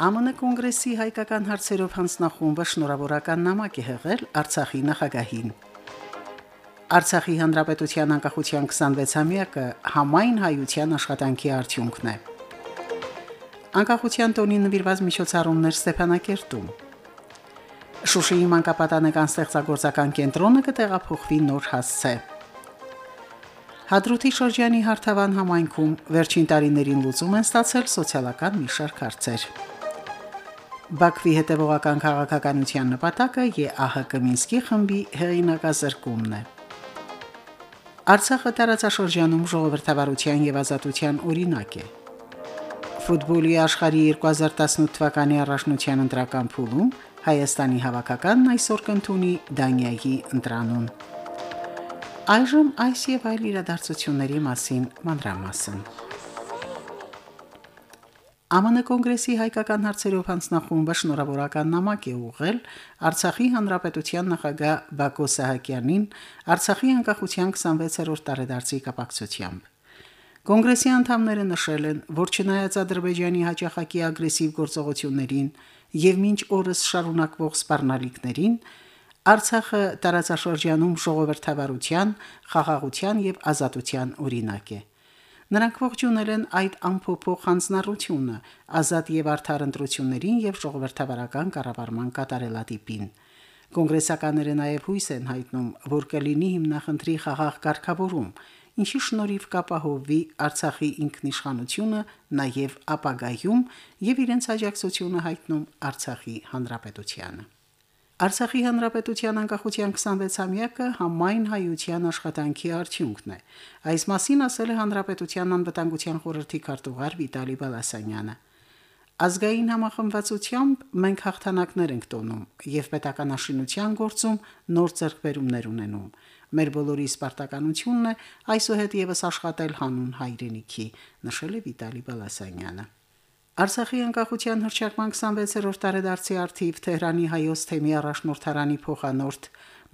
ԱՄՆ կոնգրեսի հայկական հարցերով հանձնախումբը շնորհավորական նամակ է հղել Արցախի նախագահին։ Արցախի հանրապետության անկախության 26-ամյակը համայն հայության աշխատանքի արդյունքն է։ Անկախության տոնի նվիրված միջոցառումներ Ստեփանակերտում։ Շուշիի մանկապատանեկան ստեղծագործական կենտրոնը կտեղափոխվի նոր հասցե։ Հադրութի շրջանի Հարթավան համայնքում վերջին տարիներին լուծում են ստացել սոցիալական մի շարք հարցեր։ Բաքվի հետևողական քաղաքականության նպատակը ԵԱՀԿ Մինսկի խմբի հեղինակազրկումն է։ Արցախը տարածաշրջանում ժողովրդավարության եւ ազատության օրինակ է։ Ֆուտբոլի աշխարհի 2018 թվականի առաջնության ընտրական փուլում Հայաստանի հավաքականն այսօր կընդունի Դանիայի ընտրանուն։ Այժմ այս եւ այլ իրադարձությունների մասին մանրամասն։ ԱՄՆ կոնգրեսի հայկական հարցերով հանձնախումբը շնորհավորական նամակ է ուղղել Արցախի հանրապետության նախագահ Բակո Սահակյանին Արցախի անկախության 26-րդ տարեդարձի կապակցությամբ։ Կոնգրեսի անդամները նշել են, որ չնայած Ադրբեջանի հաջախակի ագրեսիվ գործողություններին եւ մինչ օրս շարունակվող սպառնալիքներին, Արցախը տարածաշրջանում ժողովրդավարության, խաղաղության եւ ազատության օրինակ է։ Նրանք ողջունել են այդ ամփոփող հանձնառությունը, ազատ եւ արդար ընտրություններին եւ ժողովրդավարական կառավարման կատարելատիպին։ Կոնգրեսականները նաև հույս են հայտնում, որ կլինի հիմնախնդրի խաղաղ կարգավորում, ինչի շնորհիվ կապահովվի Արցախի ինքնիշխանությունը նաև ապագայում եւ իրենց աջակցությունը հայտնում Արցախի հանրապետությանը։ Արցախի հանրապետության անկախության 26-ամյակը համայն հայության աշխատանքի արդյունքն է։ Այս մասին ասել է հանրապետության անվտանգության խորհրդի քարտուղար Վիտալի Բալասանյանը։ Ազգային համախմբվածությամբ մենք հաղթանակներ ենք տոնում եւ պետականաշինության գործում նոր ձեռքբերումներ ունենում։ Մեր բոլորի սպարտականությունն է այսուհետ եւս աշխատել հանուն հայրենիքի, նշել է Վիտալի Բալասանյանը։ Արցախի անկախության հռչակման 26-րդ տարեդարձի արդիվ Թեհրանի հայոց թեմի առաջնորդարանի փոխանորդ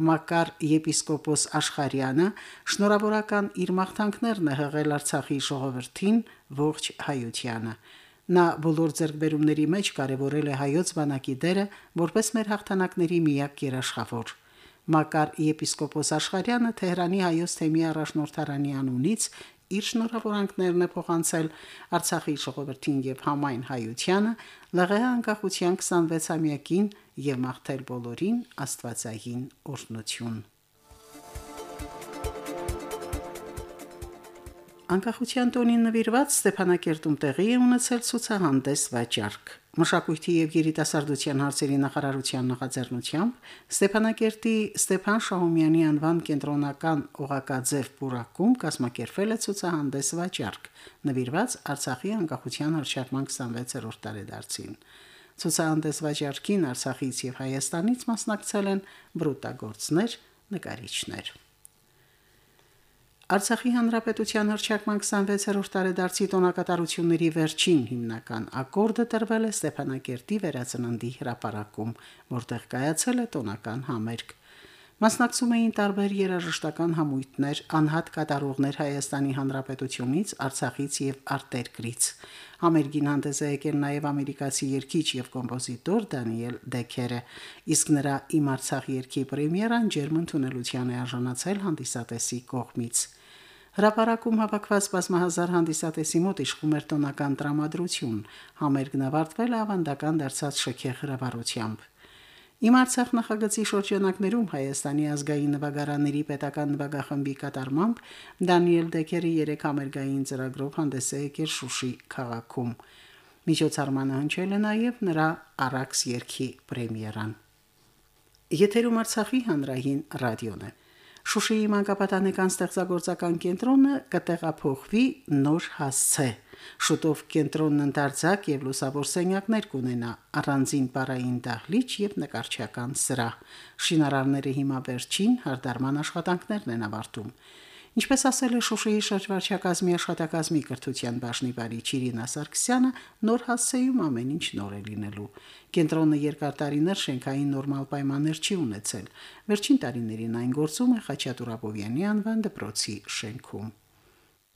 Մակար եպիսկոպոս Աշխարյանը շնորհավորական իր մաղթանքներն է հղել Արցախի ժողովրդին ողջ հայությանը։ Նա բոլոր ձեռքբերումների մեջ կարևորել է հայոց բանակի դերը որպես մեր հաղթանակների միակ երաշխավոր։ Մակար եպիսկոպոս Աշխարյանը Թեհրանի հայոց թեմի առաջնորդարանի անունից իր շնորհավորանքներն է փոխանցել Արցախի ժողովրդին եւ համայն հայությանը ԼՂՀ անկախության 26-ամյակին եւ մաղթել բոլորին Աստվածային օրհնություն։ Անկախության տոնին նվիրված Ստեփանակերտում տեղի է ունեցել ցուցահանդես վաճառք։ Մշակույթի եւ երիտասարդության հարցերի նախարարության նախաձեռնությամբ Ստեփանակերտի Ստեփան Շահումյանի անվան կենտրոնական օղակաձև պուրակում կազմակերպվել է ցուցահանդես վաճառք, նվիրված Արցախի անկախության հռչակման 26-րդ տարեդարձին։ Ցուցահանդես վաճառքին Արցախից եւ Հայաստանից մասնակցել են բրուտագործներ, նկարիչներ։ Արցախի հանրապետության հռչակման 26-րդ տարեդարձի տոնակատարությունների վերջին հիմնական ակորդը տրվել է Ստեփանակերտի վերածննդի հրապարակում, որտեղ կայացել է տոնական համերգ։ Մասնակցում էին տարբեր երաժշտական համույթներ, անհատ կատարողներ Հայաստանի Հանրապետությունից, Արցախից եւ արտերկրից։ Համերգին հանդես է եկել նաեւ ամերիկացի երգիչ եւ կոմպոզիտոր Դանիել Դեքերը, իսկ նրա Իմ Արցախ երգի պրեմիերան ջերմ ընդունելության է արժանացել հանդիսատեսի կողմից։ Հրապարակում հավաքված բազմահազար հանդիսատեսի մոտ իշխում էր տոնական տրամադրություն, համերգն ավարտվել ավանդական դարձած շքեղ հրավառությամբ։ Իմ Արցախ նախագծի շրջանակներում Հայաստանի ազգային նվագարանների պետական նվագախմբի կատարմամբ Դանիել Դեկերը երեք համերգային ծրագրով հանդես է եկել Շուշի քաղաքում։ Միջոցառմանը հնչել է նաև նրա Արաքս երգի պրեմիերան։ Եթերում Արցախի հանրային ռադիոն է։ Շուշիի մանկապատանեկան ստեղծագործական կենտրոնը կտեղափոխվի նոր հասցե։ Շուտով կենտրոնն ընդարձակ եւ լուսավոր սենյակներ կունենա, առանձին բարային դահլիճ եւ նկարչական սրահ։ Շինարարները հիմա վերջին հարդարման աշխատանքներն են ավարտում։ Ինչպես ասել է Շուշիի շրջվարչակազմի աշխատակազմի կրթության բաժնի բարի Չիրինա Սարգսյանը, նոր հասցեում ամեն ինչ նոր է լինելու։ Կենտրոնը երկար տարիներ շենքային նորմալ պայմաններ չի ունեցել։ Վերջին տարիներին այն գործում է Խաչատուր Աբովյանի անվան դպրոցի շենքում։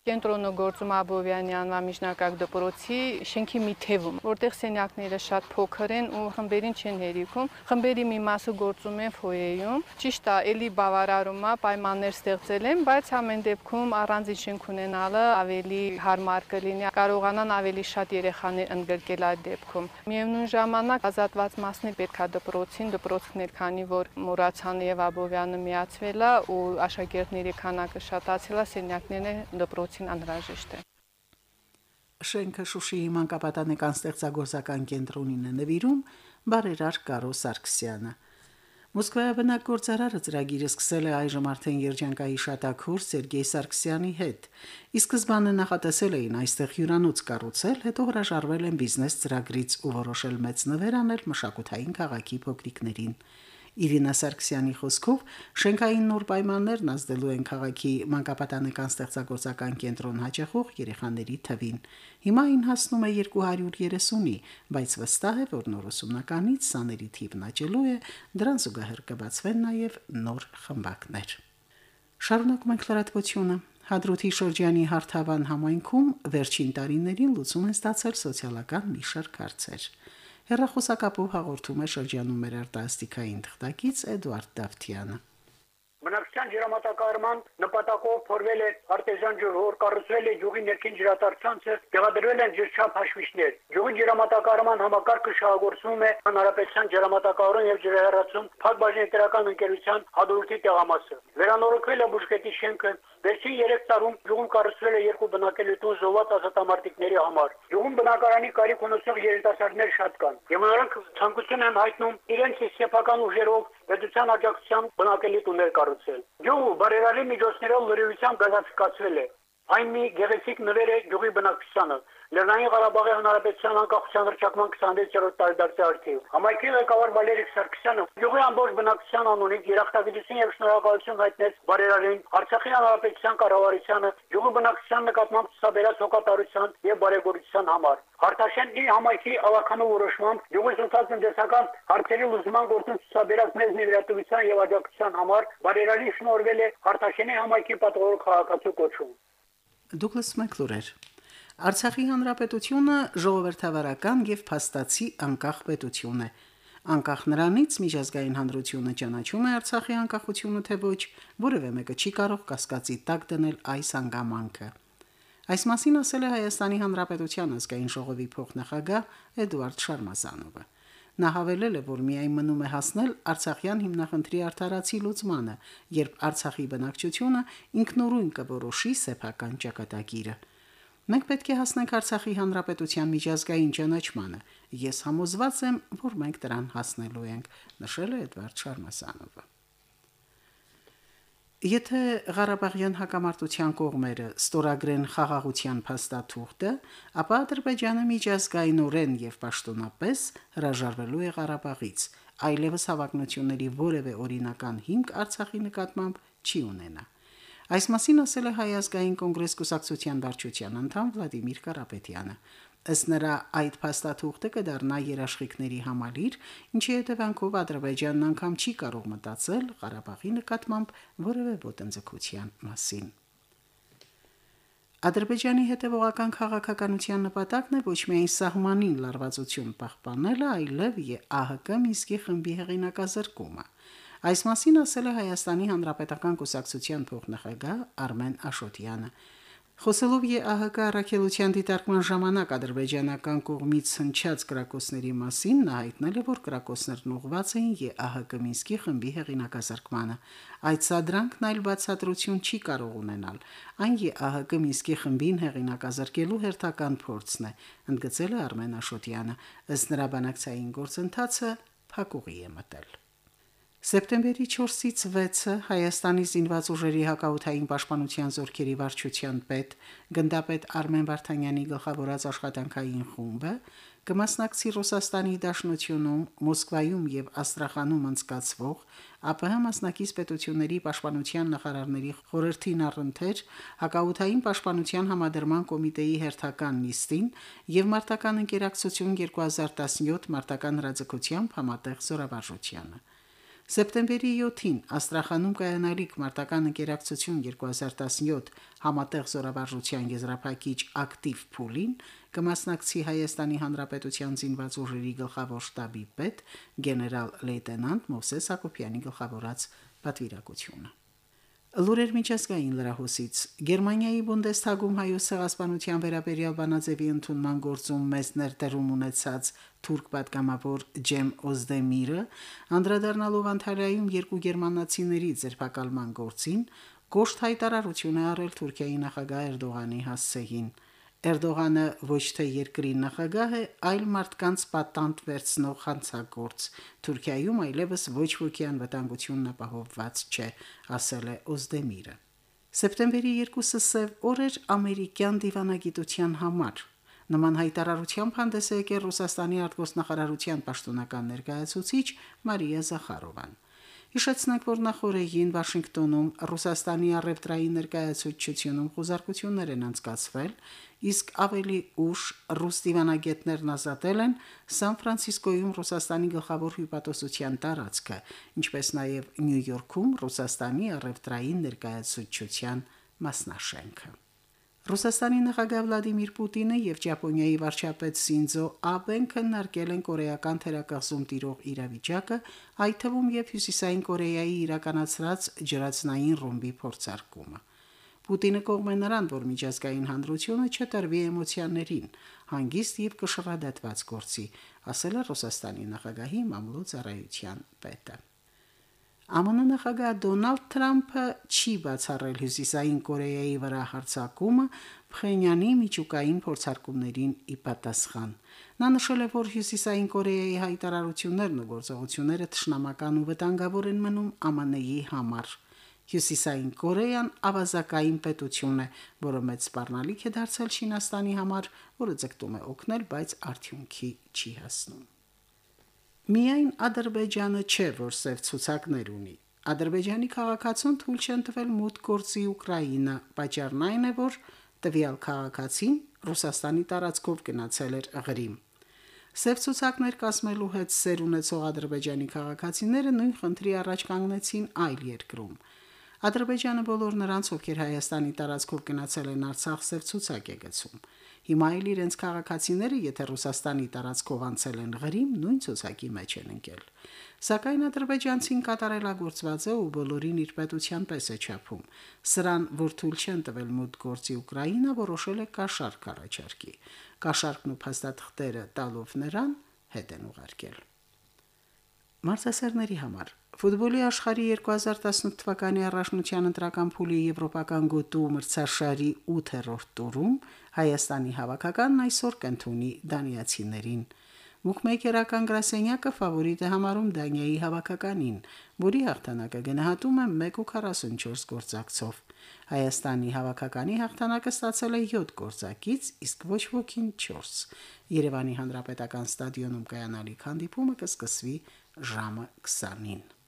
Կենտրոնը գործում Աբովյանի անվան միջնակարգ դպրոցի շենքի մի թևում, որտեղ սենյակները շատ փոքր են ու խմբերին չեն հերիքում։ Խմբերի մի մասը գործում են ֆոյեյում։ Ճիշտ է, ելի բավարարում է, պայմաններ ստեղծել են, բայց ամեն դեպքում առանձին շենք ունենալը ավելի հարմար կլինի, կարողանան ավելի շատ երեխաներ ընդգրկել այդ դեպքում։ Միևնույն ժամանակ ազատված մասն է պետքա դպրոցին, դպրոցներ, քանի որ Մուրացյանը եւ Աբովյանը միացվել է ու աշակերտների քանակը շատացել է, սենյակները դպրոց դպրոցին անհրաժեշտ է։ Շենքը Շուշիի մանկապատանեկան ստեղծագործական կենտրոնին է նվիրում բարերար Կարո Սարգսյանը։ Մոսկվայի բնակգործարարը ծրագիրը սկսել է այժմ արդեն երջանկայի շատակուր Սերգեյ Սարգսյանի հետ։ Ի սկզբանե նախատեսել էին այստեղ հյուրանոց կառուցել, հետո հրաժարվել են բիզնես ծրագրից ու որոշել մեծ նվեր անել մշակութային քաղաքի փոքրիկներին։ Իրինա Սարգսյանի խոսքով շենքային նոր պայմաններն ազդելու են քաղաքի մանկապատանեկան ստեղծագործական կենտրոն հաճախող երեխաների թվին։ Հիմա այն հասնում է 230-ի, բայց վստահ է, որ նոր ուսումնականից սաների թիվն աճելու է, դրան զուգահեռ կբացվեն նաև նոր խմբակներ։ Շարունակում ենք լրատվությունը։ Հադրութի շրջանի Հարթավան համայնքում վերջին տարիներին լուծում են ստացել սոցիալական մի շարք հարցեր։ Հերրախոսակապով հաղորդում է շրջանում մեր արտասթիկային թղթակից Էդուարդ Դավթյանը։ Բնակչության ջրամատակարարման նպատակով փորվել է արտեզյան ջուր, որ կառուցվել է ջուղի ներքին ջրատարածքը, տեղադրվել են ջրչափ հաշվիչներ։ Ջուղի ջրամատակարարման համակարգը շահագործվում է Հանրապետության ջրամատակարարում եւ ջրահեռացում փակbaşıնետերական ընկերության հադրութի տեղամասը։ Վերանորոգվել է բուժկետի շենքը, Վերջին 3 տարում ջուղում կառուցվել է երկու բնակելի տուն զոհված ազատամարտիկների համար։ Ջուղում բնակարանի կարիք ունեցող երիտասարդներ շատ կան։ Եվ նրանք ցանկություն են հայտնում իրենց սեփական ուժերով պետության աջակցությամբ բնակելի տուններ կառուցել։ Ջուղը բարերարի միջոցներով լրիվությամբ գազաֆիկացվել է։ Այն մի գեղեցիկ նվեր է ջուղի բնակչությանը։ Լեռնային Ղարաբաղի Հանրապետության անկախության հռչակման 26-րդ տարեդարձի արդիվ։ Համայնքի ղեկավար Վալերիկ Սարգսյանը յուղի ամբողջ բնակչության անունից երախտագիտություն եւ շնորհակալություն հայտնեց բարերարին Արցախի Հանրապետության կառավարությանը յուղի բնակչության նկատմամբ ցուսաբերած հոգատարության եւ բարեգործության համար։ Հարտաշենի համայնքի ավականու որոշմամբ յուղի ցուցած տնտեսական հարցերի լուծման գործում ցուսաբերած մեծ ներդրումության եւ աջակցության համար բարերարին շնորհվել է Հարտաշենի համայնքի պատվավոր քաղաքացու կոչում։ Դուգլաս Մակլուրեր Արցախի հանրապետությունը ժողովրդավարական եւ փաստացի անկախ պետություն է։ Անկախ նրանից միջազգային հանրությունը ճանաչում է Արցախի անկախությունը թե ոչ, որևէ մեկը չի կարող կասկածի տակ դնել այս հանգամանքը։ Այս մասին ասել է Հայաստանի Հանրապետության ազգային ժողովի փոխնախագահ Էդուարդ Շարմազանովը։ Նա հավելել է, որ միայն մնում է հասնել Արցախյան հիմնախնդրի արդարացի լուծմանը, երբ Արցախի բնակչությունը ինքնուրույն կորոշի սեփական ճակատագիրը։ Մենք պետք է հասնենք Արցախի հանրապետության միջազգային ճանաչմանը։ Ես համոզված եմ, որ մենք դրան հասնելու ենք, նշել է Էդվարդ Շարմասանովը։ Եթե Ղարաբաղյան հակամարտության կողմերը ստորագրեն խաղաղության փաստաթուղթը, ապա Ադրբեջանը միջազգայինորեն եւ պաշտոնապես հրաժարվելու է Ղարաբաղից, այլևս հավակնությունների որևէ օրինական հիմք Արցախի նկատմամբ չի ունենա։ Այս մասին ասել է Հայ ազգային կոնգրես կուսակցության վարչության անդամ Վլադիմիր Կարապետյանը։ Ըստ նրա այդ փաստաթուղթը կդառնա երաշխիքների համալիր, ինչի հետևանքով Ադրբեջանն անգամ չի կարող մտածել Ղարաբաղի նկատմամբ որևէ ոտնձգության մասին։ Ադրբեջանի հետևողական քաղաքականության նպատակն է ոչ միայն սահմանին լարվածություն պահպանելը, այլև ԵԱՀԿ Մինսկի խմբի հեղինակազրկումը։ Այս մասին ասել է Հայաստանի Հանրապետական Կուսակցության փոխնախագահ Արմեն Աշոտյանը։ Խոսելով ԵԱՀԿ առաքելության դիտարկման ժամանակ ադրբեջանական կողմից հնչած կրակոցների մասին նա հայտնել է, որ կրակոցներն ուղղված էին ԵԱՀԿ Մինսկի խմբի հեղինակազրկմանը։ Այդ սադրանքն այլ բացատրություն չի կարող ունենալ։ Այն ԵԱՀԿ Մինսկի խմբին հեղինակազրկելու հերթական փորձն է, ընդգծել է Արմեն Աշոտյանը։ Ըստ նրա բանակցային գործընթացը փակուղի է մտել։ Սեպտեմբերի 4-ից 6-ը Հայաստանի զինված ուժերի հակաօթային պաշտպանության զորքերի վարչության պետ գնդապետ Արմեն Վարդանյանի գլխավորած աշխատանքային խումբը կմասնակցի Ռուսաստանի Դաշնությունում, Մոսկվայում եւ Աստրախանում անցկացվող ԱՊՀ մասնակից պետությունների պաշտպանության նախարարների խորհրդին առընթեր հակաօթային պաշտպանության համադրման կոմիտեի հերթական նիստին եւ մարտական ընկերակցություն 2017 մարտական հրաձգությամբ համատեղ զորավարժությանը։ Սեպտեմբերի 7-ին Աստրախանում կայանալիք մարտական ընկերակցություն 2017 համատեղ զորավարժության եզրափակիչ ակտիվ փուլին կմասնակցի Հայաստանի Հանրապետության զինված ուժերի գլխավոր շտաբի պետ գեներալ լեյտենանտ Մովսես Հակոբյանի գլխավորած պատվիրակությունը։ Լուրեր միջազգային լրահոսից. Գերմանիայի Բունդեսթագում հայոց ցեղասպանության վերաբերյալ բանաձևի ընդունման գործում մեծ ներդրում ունեցած թուրք պատգամավոր Ջեմ Օզդեմիրը անդրադառնալով Անտարիայում երկու գերմանացիների ձերբակալման գործին գոշտ հայտարարություն է արել Թուրքիայի նախագահ Էրդողանի հասցեին Էրդողանը ոչ թե երկրի նախագահ է, այլ մարդկանց պատանդ վերցնող հանցագործ։ Թուրքիայում այլևս ոչ ոքի անվտանգությունն ապահովված չէ, ասել է Օզդեմիրը։ Սեպտեմբերի 2-ը սև օր էր ամերիկյան դիվանագիտության համար։ Նման հայտարարությամբ հանդես է եկել Ռուսաստանի արտգործնախարարության պաշտոնական ներկայացուցիչ Մարիա Զախարովան։ Հիշեցնենք, որ նախորդին Վաշինգտոնում Ռուսաստանի առևտրային ներկայացուցչությունում խոզարկություններ են անցկացվել, իսկ ավելի ուշ ռուս դիվանագետներն ազատել են Սան Ֆրանցիսկոյում Ռուսաստանի գլխավոր հյուպատոսության տարածքը, ինչպես նաև Նյու Յորքում Ռուսաստանի առևտրային ներկայացուցչության մասնաշենքը։ Ռուսաստանի նախագահ Վլադիմիր Պուտինը եւ Ճապոնիայի վարչապետ Սինձո Աբեն քննարկել են կորեական թերակղզում տիրող իրավիճակը, այդ թվում եւ Հյուսիսային Կորեայի իրականացրած ջրածնային ռումբի փորձարկումը։ Պուտինը կողմ է նրան, որ միջազգային հանրությունը չտրվի էմոցիաներին, հանգիստ եւ կշռադատված գործի, ասել է Ռուսաստանի նախագահի մամլոյ ծառայության պետը։ ԱՄՆ նախագահ Դոնալդ Թրամփը չի բացառել Հյուսիսային Կորեայի վրա հարձակումը Փխենյանի միջուկային փորձարկումներին ի պատասխան։ Նա նշել է, որ Հյուսիսային Կորեայի հայտարարություններն ու գործողությունները ճշնամական ու վտանգավոր են մնում ԱՄՆ-ի համար։ Հյուսիսային Կորեան ավազակային պետություն է, որը մեծ սպառնալիք է դարձել Չինաստանի համար, որը ձգտում է օգնել, բայց արդյունքի չի հասնում։ Միայն Ադրբեջանը չէ, որ սև ցուցակներ ունի։ Ադրբեջանի քաղաքացուն թույլ չեն տվել մուտք գործի Ուկրաինա, պատճառն այն է, որ տվյալ քաղաքացին Ռուսաստանի տարածքով գնացել էր Ղրիմ։ Սև ցուցակներ կասմելու հետ սեր ունեցող ադրբեջանի քաղաքացիները նույն խնդրի առաջ կանգնեցին այլ երկրում։ Ադրբեջանը բոլոր նրանց, ովքեր Հայաստանի տարածքով գնացել են Արցախ, սև ցուցակ է գցում։ Հիմա էլ իրենց քաղաքացիները, եթե Ռուսաստանի տարածքով անցել են Ղրիմ, նույն ցուցակի մեջ են ընկել։ Սակայն ադրբեջանցին կատարելագործված է ու բոլորին իր պետության պես է չափում։ Սրան, որ թույլ չեն տվել մուտք գործի Ուկրաինա, որոշել է կաշառք առաջարկի։ Կաշառքն ու փաստաթղթերը տալով նրան հետ են ուղարկել։ Մարզասերների համար Ֆուտբոլի աշխարհի 2018 թվականի առաջնության ընտրական փուլի եվրոպական գոտու մրցաշարի 8-րդ տուրում Հայաստանի հավաքականն այսօր կընթունի դանիացիներին։ Մուկմեյքերական գրասենյակը ֆավորիտ է համարում Դանիայի հավաքականին, որի հաղթանակը գնահատում է 1.44 գործակցով։ Հայաստանի հավաքականի հաղթանակը ստացել է 7 գործակից, իսկ ոչ ոքին 4։ Երևանի Հանրապետական ստադիոնում կայանալիք հանդիպումը կսկսվի ժամը 20-ին։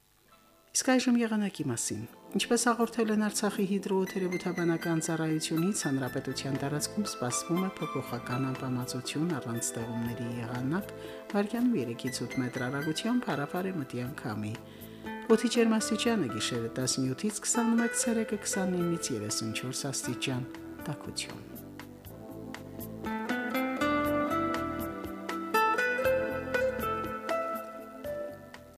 Իսկ այժմ եղանակի մասին։ Ինչպես հաղորդել են Արցախի հիդրոթերապևտաբանական ծառայությունից, հանրապետության տարածքում սպասվում է փոփոխական անբավարարություն առանց ձեղումների եղանակ, վարկյանում 3-ից 8 մետր հեռագությամբ հարավարի մտյան քամի։ Օդի ջերմաստիճանը գիշերը 17-ից 21 ցելսիուսը 29-ից 34 աստիճան։ Տակություն։